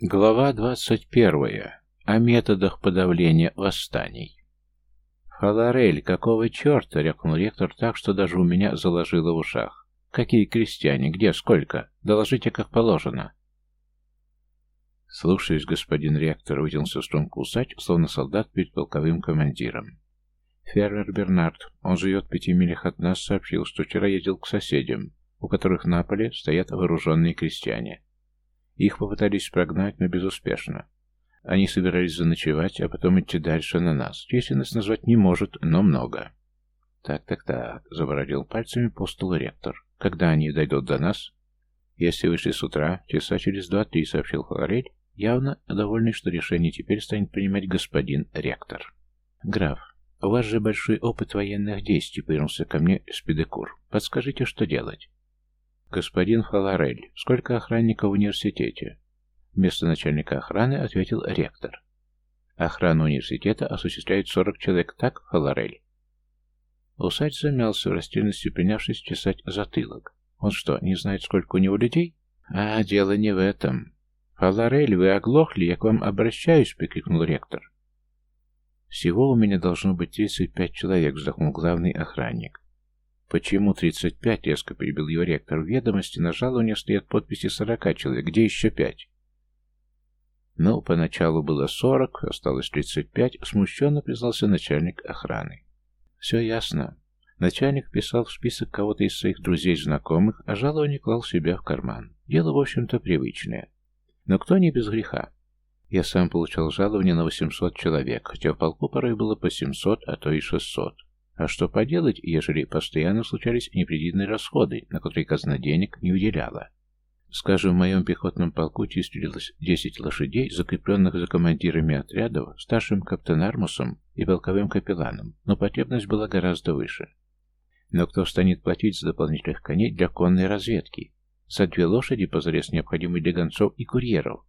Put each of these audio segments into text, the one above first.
Глава 21. О методах подавления восстаний. «Фаларель, какого черта?» — рявкнул ректор так, что даже у меня заложило в ушах. «Какие крестьяне? Где? Сколько? Доложите, как положено». «Слушаюсь, господин ректор», — вытянулся струнку усач, словно солдат перед полковым командиром. Феррер Бернард, он живет в пяти милях от нас, сообщил, что вчера ездил к соседям, у которых на поле стоят вооруженные крестьяне. Их попытались прогнать, но безуспешно. Они собирались заночевать, а потом идти дальше на нас. Численность назвать не может, но много. «Так-так-так», — заворотил пальцами по столу ректор. «Когда они дойдут до нас?» «Если вышли с утра, часа через два-три», — сообщил Флорель, явно довольный, что решение теперь станет принимать господин ректор. «Граф, у вас же большой опыт военных действий», — повернулся ко мне Спидекур. «Подскажите, что делать?» «Господин Фаларель, сколько охранников в университете?» Вместо начальника охраны ответил ректор. «Охрану университета осуществляет сорок человек, так, Фаларель?» Усач замялся в растерянности, принявшись чесать затылок. «Он что, не знает, сколько у него людей?» «А, дело не в этом. Фаларель, вы оглохли, я к вам обращаюсь», — прикрикнул ректор. «Всего у меня должно быть тридцать пять человек», — вздохнул главный охранник. «Почему 35?» — резко перебил его ректор. «В ведомости на жалование стоят подписи 40 человек. Где еще пять?» «Ну, поначалу было 40, осталось 35», — смущенно признался начальник охраны. «Все ясно. Начальник писал в список кого-то из своих друзей-знакомых, а жалование клал себя в карман. Дело, в общем-то, привычное. Но кто не без греха? Я сам получал жалование на 800 человек, хотя в полку порой было по 700, а то и 600. А что поделать, ежели постоянно случались непредвиденные расходы, на которые казна денег не выделяла? Скажем, в моем пехотном полку числилось 10 лошадей, закрепленных за командирами отрядов, старшим капитан-армусом и полковым капелланом, но потребность была гораздо выше. Но кто станет платить за дополнительных коней для конной разведки? За две лошади позарез необходимы для гонцов и курьеров.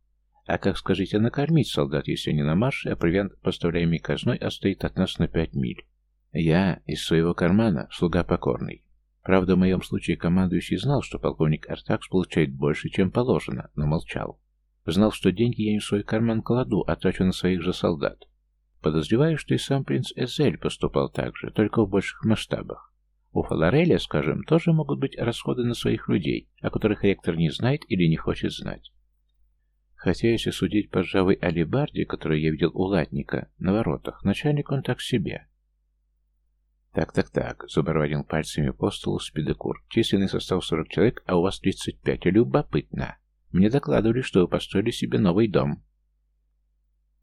А как, скажите, накормить солдат, если они на марше, а провиант, поставляемый казной, отстоит от нас на пять миль? Я из своего кармана, слуга покорный. Правда, в моем случае командующий знал, что полковник Артакс получает больше, чем положено, но молчал. Знал, что деньги я не в свой карман кладу, а трачу на своих же солдат. Подозреваю, что и сам принц Эзель поступал так же, только в больших масштабах. У Фалареля, скажем, тоже могут быть расходы на своих людей, о которых ректор не знает или не хочет знать. Хотя, если судить по ржавой алибарде, которую я видел у латника на воротах, начальник он так себе. «Так-так-так», — заборванил пальцами по столу спидокур. «Численный состав 40 человек, а у вас 35. Любопытно. Мне докладывали, что вы построили себе новый дом».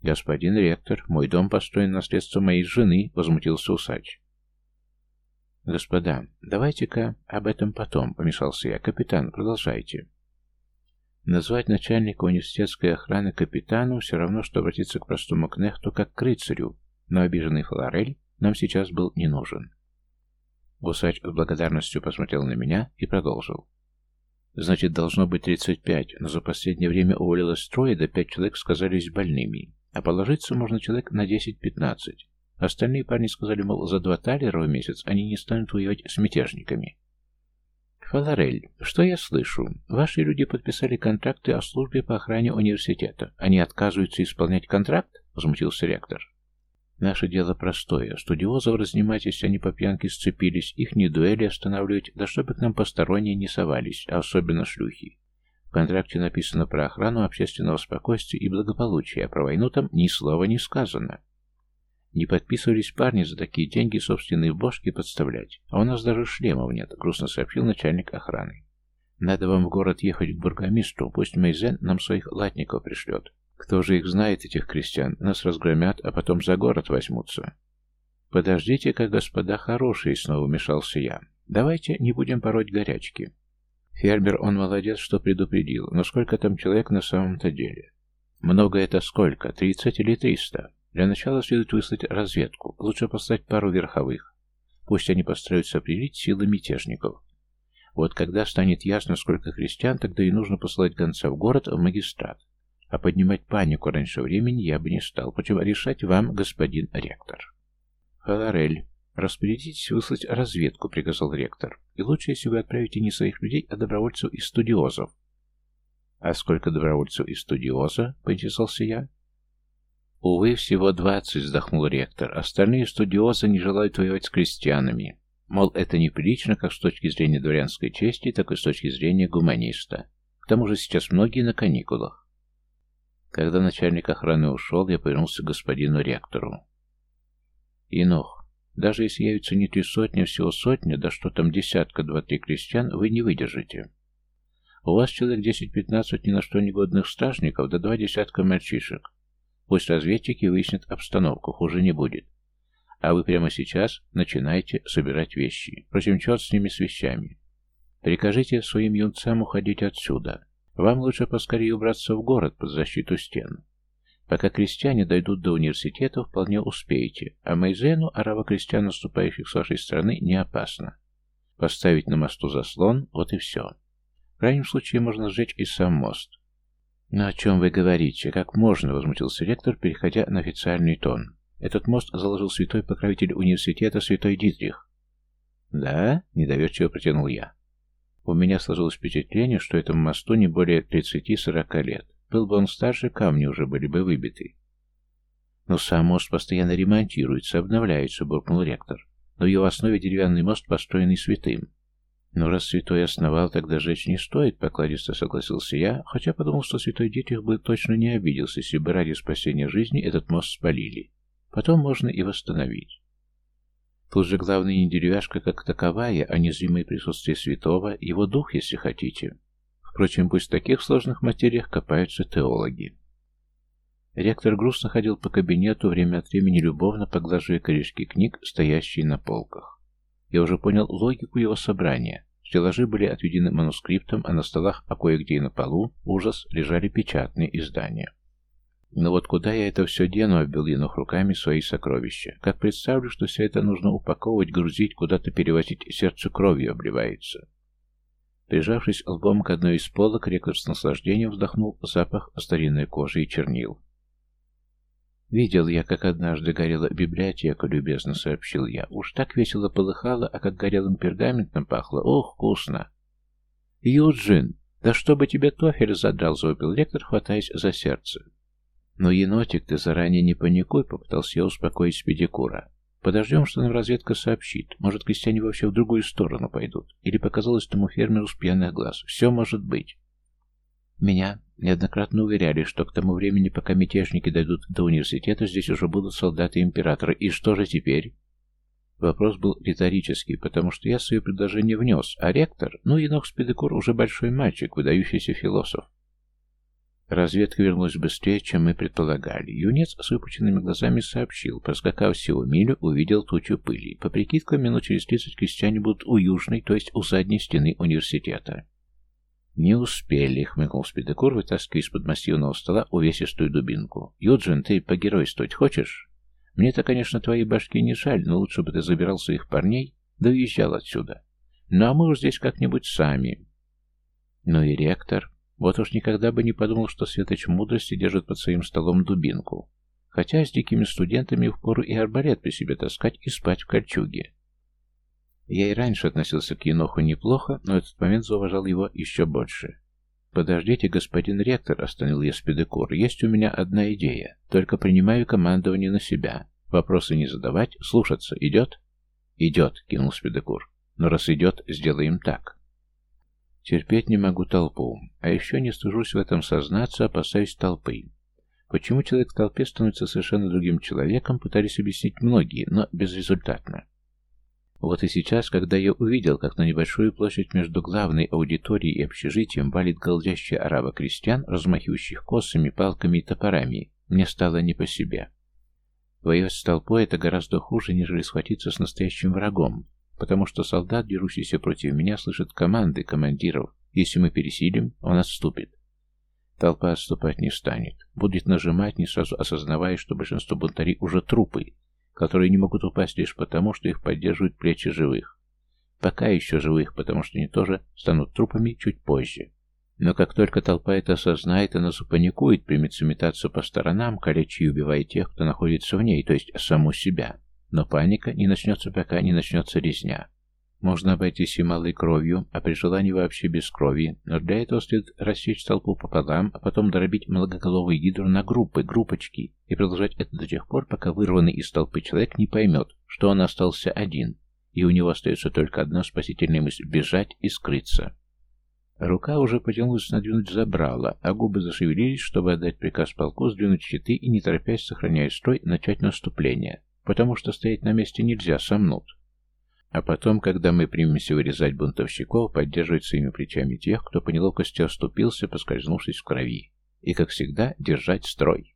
«Господин ректор, мой дом построен на средства моей жены», — возмутился усач. «Господа, давайте-ка об этом потом», — помешался я. «Капитан, продолжайте». Назвать начальника университетской охраны капитаном все равно, что обратиться к простому кнехту, как к рыцарю, но обиженный Флорель нам сейчас был не нужен. Гусач с благодарностью посмотрел на меня и продолжил. Значит, должно быть 35, но за последнее время уволилось трое, да пять человек сказались больными. А положиться можно человек на 10-15. Остальные парни сказали, мол, за два талера в месяц они не станут воевать с мятежниками. Фаларель, что я слышу? Ваши люди подписали контракты о службе по охране университета. Они отказываются исполнять контракт? Возмутился ректор. Наше дело простое. Студиозов разнимать, если они по пьянке сцепились, их не дуэли останавливать, да чтобы к нам посторонние не совались, а особенно шлюхи. В контракте написано про охрану общественного спокойствия и благополучия, а про войну там ни слова не сказано. Не подписывались парни за такие деньги собственные бошки подставлять, а у нас даже шлемов нет, грустно сообщил начальник охраны. Надо вам в город ехать к бургомистру, пусть Мейзен нам своих латников пришлет. Кто же их знает, этих крестьян? Нас разгромят, а потом за город возьмутся. Подождите-ка, господа хорошие, снова вмешался я. Давайте не будем пороть горячки. Фермер, он молодец, что предупредил, но сколько там человек на самом-то деле? Много это сколько? Тридцать или триста? Для начала следует выслать разведку. Лучше послать пару верховых. Пусть они постараются определить силы мятежников. Вот когда станет ясно, сколько христиан, тогда и нужно послать гонца в город, в магистрат. А поднимать панику раньше времени я бы не стал. Почему решать вам, господин ректор. Фаларель, распорядитесь выслать разведку, приказал ректор. И лучше, если вы отправите не своих людей, а добровольцев из студиозов. А сколько добровольцев из студиоза? Поинтересовался я. Увы, всего двадцать, вздохнул ректор. Остальные студиозы не желают воевать с крестьянами. Мол, это неприлично как с точки зрения дворянской чести, так и с точки зрения гуманиста. К тому же сейчас многие на каникулах. Когда начальник охраны ушел, я повернулся к господину ректору. Инох, даже если явится не три сотни, а всего сотня, да что там десятка, два-три крестьян, вы не выдержите. У вас человек десять-пятнадцать ни на что негодных стражников, да два десятка мальчишек. Пусть разведчики выяснят обстановку, хуже не будет. А вы прямо сейчас начинаете собирать вещи. Впрочем, черт с ними с вещами. Прикажите своим юнцам уходить отсюда. Вам лучше поскорее убраться в город под защиту стен. Пока крестьяне дойдут до университета, вполне успеете, а Майзену, араво-крестьян, наступающих с вашей стороны, не опасно. Поставить на мосту заслон, вот и все. В крайнем случае можно сжечь и сам мост. «Но о чем вы говорите? Как можно?» — возмутился ректор, переходя на официальный тон. Этот мост заложил святой покровитель университета святой Дитрих. «Да?» — недоверчиво протянул я. У меня сложилось впечатление, что этому мосту не более 30-40 лет. Был бы он старше, камни уже были бы выбиты. «Но сам мост постоянно ремонтируется, обновляется», — буркнул ректор. «Но в его основе деревянный мост, построенный святым». «Ну, раз святой основал, тогда жечь не стоит», — покладисто согласился я, хотя подумал, что святой Дитрих бы точно не обиделся, если бы ради спасения жизни этот мост спалили. Потом можно и восстановить. Тут же главное не деревяшка как таковая, а незримое присутствие святого, его дух, если хотите. Впрочем, пусть в таких сложных материях копаются теологи. Ректор грустно ходил по кабинету, время от времени любовно поглаживая корешки книг, стоящие на полках. Я уже понял логику его собрания. Стеллажи были отведены манускриптом, а на столах, а кое-где и на полу, ужас, лежали печатные издания. Но вот куда я это все дену, обвел руками свои сокровища. Как представлю, что все это нужно упаковывать, грузить, куда-то перевозить, сердце кровью обливается. Прижавшись лбом к одной из полок, ректор с наслаждением вздохнул запах старинной кожи и чернил. «Видел я, как однажды горела библиотека», — любезно сообщил я. «Уж так весело полыхало, а как горелым пергаментом пахло. Ох, вкусно!» «Юджин, да чтобы тебе тофель задрал», — завопил ректор, хватаясь за сердце. «Но, енотик, ты заранее не паникуй», — попытался я успокоить Спедикура. «Подождем, что нам разведка сообщит. Может, крестьяне вообще в другую сторону пойдут. Или показалось тому фермеру с пьяных глаз. Все может быть». Меня неоднократно уверяли, что к тому времени, пока мятежники дойдут до университета, здесь уже будут солдаты императора. И что же теперь? Вопрос был риторический, потому что я свое предложение внес, а ректор, ну, Енох Спедекур уже большой мальчик, выдающийся философ. Разведка вернулась быстрее, чем мы предполагали. Юнец с выпученными глазами сообщил, проскакав всего милю, увидел тучу пыли. По прикидкам, минут через тридцать крестьяне будут у южной, то есть у задней стены университета. «Не успели», — хмыкнул Спидекур, вытаскивая из-под массивного стола увесистую дубинку. «Юджин, ты погеройствовать хочешь? Мне-то, конечно, твои башки не жаль, но лучше бы ты забирал своих парней, да уезжал отсюда. Ну а мы уж здесь как-нибудь сами». «Ну и ректор», вот уж никогда бы не подумал, что Светоч мудрости держит под своим столом дубинку. Хотя с дикими студентами впору и арбалет при себе таскать и спать в кольчуге. Я и раньше относился к Еноху неплохо, но этот момент зауважал его еще больше. «Подождите, господин ректор», — остановил я спидекур, — «есть у меня одна идея. Только принимаю командование на себя. Вопросы не задавать, слушаться. Идет?» «Идет», — кинул спидекур. «Но раз идет, сделаем так. Терпеть не могу толпу. А еще не стыжусь в этом сознаться, опасаюсь толпы. Почему человек в толпе становится совершенно другим человеком, пытались объяснить многие, но безрезультатно. Вот и сейчас, когда я увидел, как на небольшую площадь между главной аудиторией и общежитием валит голдящая арава крестьян, размахивающих косами, палками и топорами, мне стало не по себе. Воевать с толпой — это гораздо хуже, нежели схватиться с настоящим врагом, потому что солдат, дерущийся против меня, слышит команды командиров. Если мы пересилим, он отступит. Толпа отступать не станет. Будет нажимать, не сразу осознавая, что большинство бунтарей уже трупы, которые не могут упасть лишь потому, что их поддерживают плечи живых. Пока еще живых, потому что они тоже станут трупами чуть позже. Но как только толпа это осознает, она запаникует, примется метаться по сторонам, калеча и убивая тех, кто находится в ней, то есть саму себя. Но паника не начнется, пока не начнется резня. Можно обойтись и малой кровью, а при желании вообще без крови, но для этого следует рассечь толпу пополам, а потом дробить многоголовую гидру на группы, группочки, и продолжать это до тех пор, пока вырванный из толпы человек не поймет, что он остался один, и у него остается только одна спасительная мысль – бежать и скрыться. Рука уже потянулась надвинуть забрала, а губы зашевелились, чтобы отдать приказ полку сдвинуть щиты и, не торопясь, сохраняя строй, начать наступление, потому что стоять на месте нельзя, сомнут. А потом, когда мы примемся вырезать бунтовщиков, поддерживать своими плечами тех, кто по неловкости оступился, поскользнувшись в крови. И, как всегда, держать строй.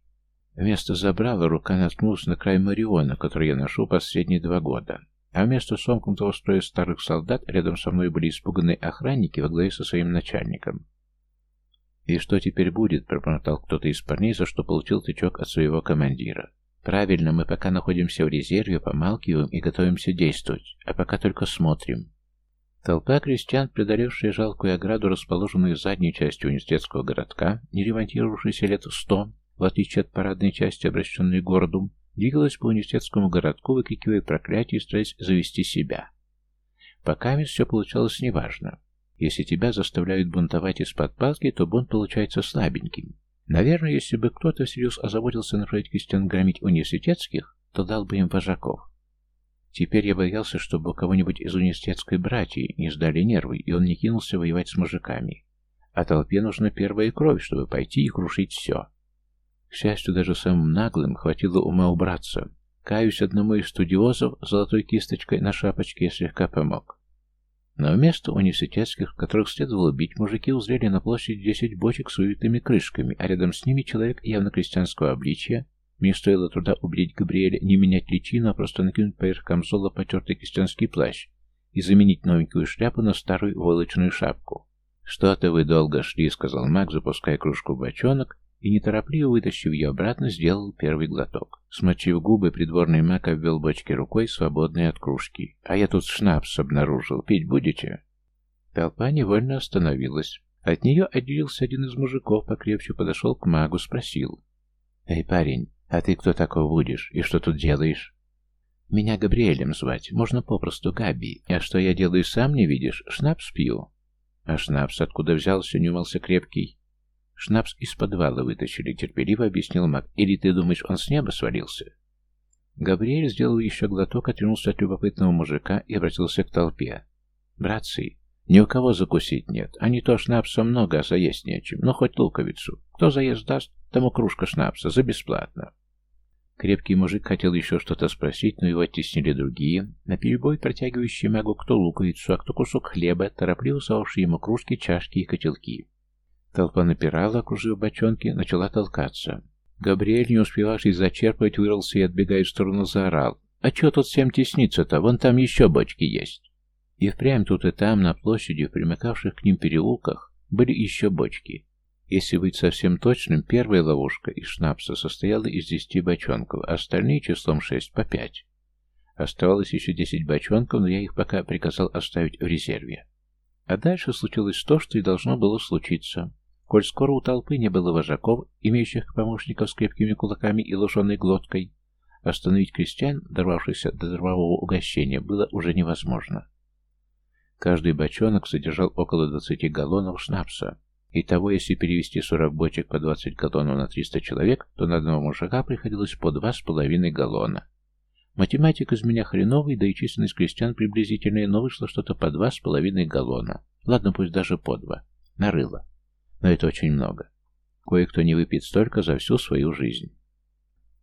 Вместо забрала рука наткнулась на край Мариона, который я ношу последние два года. А вместо сомкнутого строя старых солдат рядом со мной были испуганные охранники во главе со своим начальником. «И что теперь будет?» — пробормотал кто-то из парней, за что получил тычок от своего командира. Правильно, мы пока находимся в резерве, помалкиваем и готовимся действовать, а пока только смотрим. Толпа крестьян, преодолевшая жалкую ограду, расположенную задней частью университетского городка, не ремонтировавшейся лет сто, в отличие от парадной части, обращенной к городу, двигалась по университетскому городку, выкрикивая проклятие и стараясь завести себя. Пока все получалось неважно. Если тебя заставляют бунтовать из-под палки, то бунт получается слабеньким. Наверное, если бы кто-то всерьез озаботился направить крестьян громить университетских, то дал бы им вожаков. Теперь я боялся, чтобы кого-нибудь из университетской братьи не сдали нервы, и он не кинулся воевать с мужиками. А толпе нужна первая кровь, чтобы пойти и крушить все. К счастью, даже самым наглым хватило ума убраться. Каюсь одному из студиозов золотой кисточкой на шапочке я слегка помог. Но вместо университетских, которых следовало бить, мужики узрели на площади десять бочек с увитыми крышками, а рядом с ними человек явно крестьянского обличия. Мне стоило труда убедить Габриэля не менять личину, а просто накинуть поверх камзола потертый крестьянский плащ и заменить новенькую шляпу на старую волочную шапку. «Что-то вы долго шли», — сказал маг, запуская кружку бочонок, и, неторопливо вытащив ее обратно, сделал первый глоток. Смочив губы, придворный маг обвел бочки рукой, свободной от кружки. «А я тут шнапс обнаружил. Пить будете?» Толпа невольно остановилась. От нее отделился один из мужиков, покрепче подошел к магу, спросил. «Эй, парень, а ты кто такой будешь? И что тут делаешь?» «Меня Габриэлем звать, можно попросту Габи. А что я делаю, сам не видишь? Шнапс пью». «А шнапс откуда взялся?» — не умылся крепкий. «Шнапс из подвала вытащили», — терпеливо объяснил маг. «Или ты думаешь, он с неба свалился?» Габриэль сделал еще глоток, отвернулся от любопытного мужика и обратился к толпе. «Братцы, ни у кого закусить нет, а не то шнапса много, а заесть нечем. Ну, хоть луковицу. Кто заезд даст, тому кружка шнапса, за бесплатно». Крепкий мужик хотел еще что-то спросить, но его оттеснили другие, наперебой протягивающие магу кто луковицу, а кто кусок хлеба, торопливо совавшие ему кружки, чашки и котелки. Толпа напирала, окружив бочонки, начала толкаться. Габриэль, не успевавший зачерпывать, вырвался и, отбегая в сторону, заорал. «А чё тут всем тесниться-то? Вон там еще бочки есть!» И впрямь тут и там, на площади, в примыкавших к ним переулках, были еще бочки. Если быть совсем точным, первая ловушка из шнапса состояла из десяти бочонков, а остальные числом шесть по пять. Оставалось еще десять бочонков, но я их пока приказал оставить в резерве. А дальше случилось то, что и должно было случиться. Коль скоро у толпы не было вожаков, имеющих помощников с крепкими кулаками и лошеной глоткой, остановить крестьян, дорвавшихся до дровового угощения, было уже невозможно. Каждый бочонок содержал около 20 галлонов шнапса. И того, если перевести 40 бочек по 20 галлонов на 300 человек, то на одного мужика приходилось по 2,5 галлона. Математик из меня хреновый, да и численность крестьян приблизительная, но вышло что-то по 2,5 галлона. Ладно, пусть даже по два. Нарыло но это очень много. Кое-кто не выпьет столько за всю свою жизнь.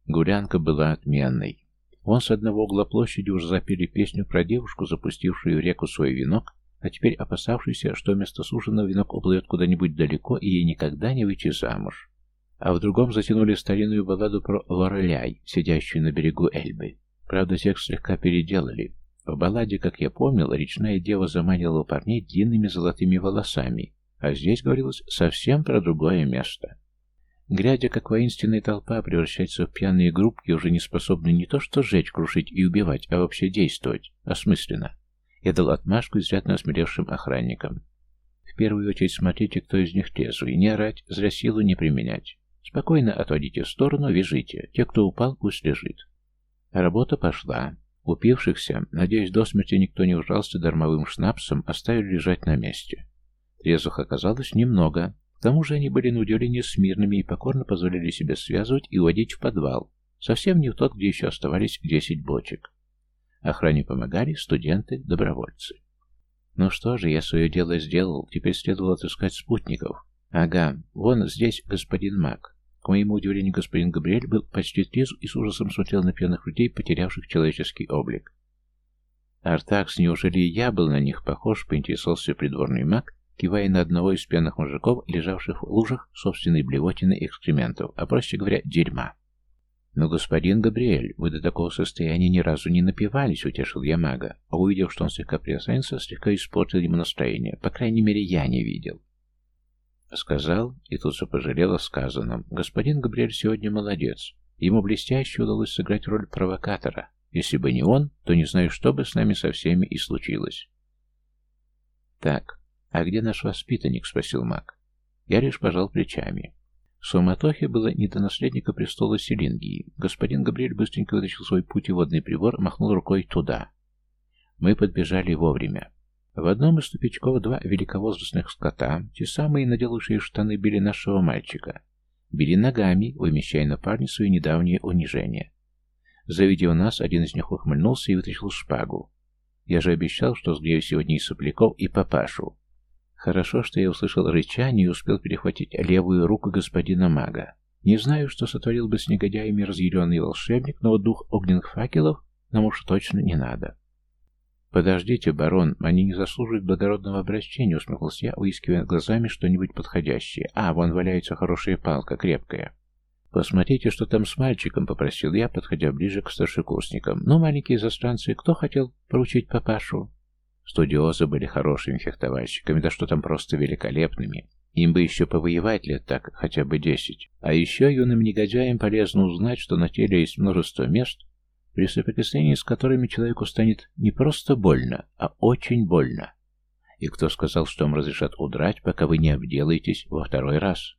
Гулянка была отменной. Он с одного угла площади уже запели песню про девушку, запустившую в реку свой венок, а теперь опасавшийся, что вместо суженого венок уплывет куда-нибудь далеко и ей никогда не выйти замуж. А в другом затянули старинную балладу про Лореляй, сидящую на берегу Эльбы. Правда, текст слегка переделали. В балладе, как я помнил, речная дева заманила парней длинными золотыми волосами, а здесь говорилось совсем про другое место. Глядя, как воинственная толпа превращается в пьяные группки, уже не способные не то что сжечь, крушить и убивать, а вообще действовать, осмысленно, я дал отмашку изрядно осмелевшим охранникам. В первую очередь смотрите, кто из них трезвый, не орать, зря силу не применять. Спокойно отводите в сторону, вяжите. Те, кто упал, пусть лежит. Работа пошла. Упившихся, надеясь до смерти никто не ужался дармовым шнапсом, оставили лежать на месте. Трезвых оказалось немного, к тому же они были на удивление смирными и покорно позволили себе связывать и уводить в подвал, совсем не в тот, где еще оставались десять бочек. Охране помогали студенты, добровольцы. Ну что же, я свое дело сделал, теперь следовало отыскать спутников. Ага, вон здесь господин Мак. К моему удивлению, господин Габриэль был почти трезв и с ужасом смотрел на пьяных людей, потерявших человеческий облик. «Артакс, неужели я был на них похож?» — поинтересовался придворный маг, кивая на одного из пьяных мужиков, лежавших в лужах собственной блевотины экскрементов, а, проще говоря, дерьма. «Но, господин Габриэль, вы до такого состояния ни разу не напивались», — утешил я мага, а увидев, что он слегка приосанится, слегка испортил ему настроение. По крайней мере, я не видел. Сказал, и тут же пожалел о сказанном. Господин Габриэль сегодня молодец. Ему блестяще удалось сыграть роль провокатора. Если бы не он, то не знаю, что бы с нами со всеми и случилось. «Так, а где наш воспитанник?» — спросил маг. Я лишь пожал плечами. В суматохе было не до наследника престола Селингии. Господин Габриэль быстренько вытащил свой путеводный прибор, махнул рукой туда. Мы подбежали вовремя. В одном из тупичков два великовозрастных скота, те самые наделавшие штаны, били нашего мальчика. Били ногами, вымещая на парне свое недавнее унижение. Завидев нас, один из них ухмыльнулся и вытащил шпагу. Я же обещал, что сгрею сегодня и сопляков, и папашу. Хорошо, что я услышал рычание и успел перехватить левую руку господина мага. Не знаю, что сотворил бы с негодяями разъяренный волшебник, но дух огненных факелов нам уж точно не надо. «Подождите, барон, они не заслуживают благородного обращения», — усмехнулся я, выискивая глазами что-нибудь подходящее. «А, вон валяется хорошая палка, крепкая». «Посмотрите, что там с мальчиком», — попросил я, подходя ближе к старшекурсникам. «Ну, маленькие застранцы, кто хотел поручить папашу?» Студиозы были хорошими фехтовальщиками, да что там просто великолепными. Им бы еще повоевать лет так, хотя бы десять. А еще юным негодяям полезно узнать, что на теле есть множество мест, при соприкосновении с которыми человеку станет не просто больно, а очень больно. И кто сказал, что вам разрешат удрать, пока вы не обделаетесь во второй раз?